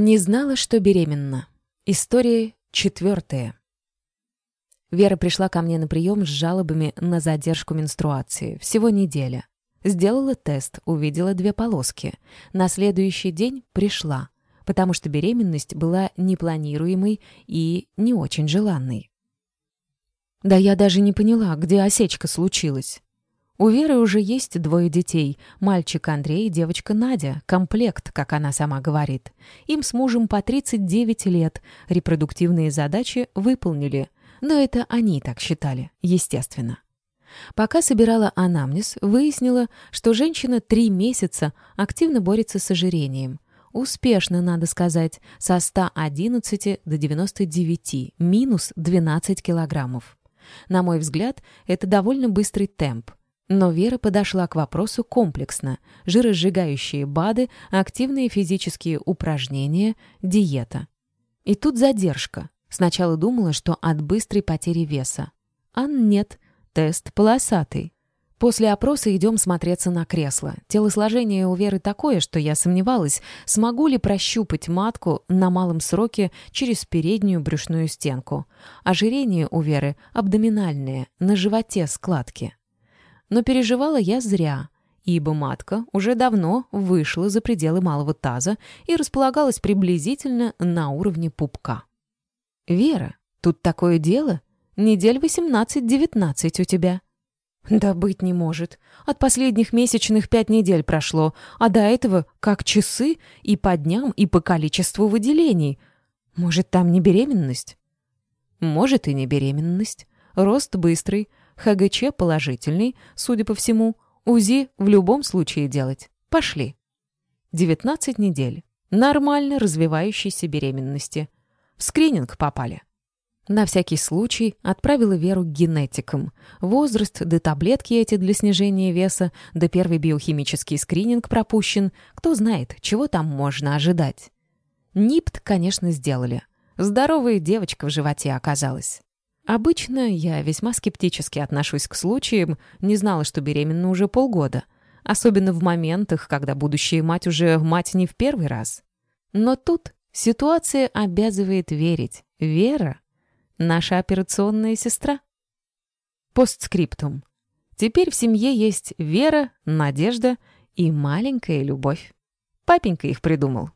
Не знала, что беременна. История четвертая. Вера пришла ко мне на прием с жалобами на задержку менструации. Всего неделя. Сделала тест, увидела две полоски. На следующий день пришла, потому что беременность была непланируемой и не очень желанной. Да я даже не поняла, где осечка случилась. У Веры уже есть двое детей. Мальчик Андрей и девочка Надя. Комплект, как она сама говорит. Им с мужем по 39 лет. Репродуктивные задачи выполнили. Но это они так считали, естественно. Пока собирала анамнез, выяснила, что женщина три месяца активно борется с ожирением. Успешно, надо сказать, со 111 до 99, минус 12 килограммов. На мой взгляд, это довольно быстрый темп. Но Вера подошла к вопросу комплексно. Жиросжигающие БАДы, активные физические упражнения, диета. И тут задержка. Сначала думала, что от быстрой потери веса. А нет, тест полосатый. После опроса идем смотреться на кресло. Телосложение у Веры такое, что я сомневалась, смогу ли прощупать матку на малом сроке через переднюю брюшную стенку. Ожирение у Веры абдоминальное, на животе складки. Но переживала я зря, ибо матка уже давно вышла за пределы малого таза и располагалась приблизительно на уровне пупка. «Вера, тут такое дело. Недель 18-19 у тебя». «Да быть не может. От последних месячных пять недель прошло, а до этого как часы и по дням, и по количеству выделений. Может, там не беременность?» «Может, и не беременность. Рост быстрый, ХГЧ положительный, судя по всему. УЗИ в любом случае делать. Пошли. 19 недель. Нормально развивающейся беременности. В скрининг попали. На всякий случай отправила Веру к генетикам. Возраст, да таблетки эти для снижения веса, да первый биохимический скрининг пропущен. Кто знает, чего там можно ожидать. НИПТ, конечно, сделали. Здоровая девочка в животе оказалась. Обычно я весьма скептически отношусь к случаям, не знала, что беременна уже полгода. Особенно в моментах, когда будущая мать уже мать не в первый раз. Но тут ситуация обязывает верить. Вера — наша операционная сестра. Постскриптум. Теперь в семье есть Вера, Надежда и маленькая Любовь. Папенька их придумал.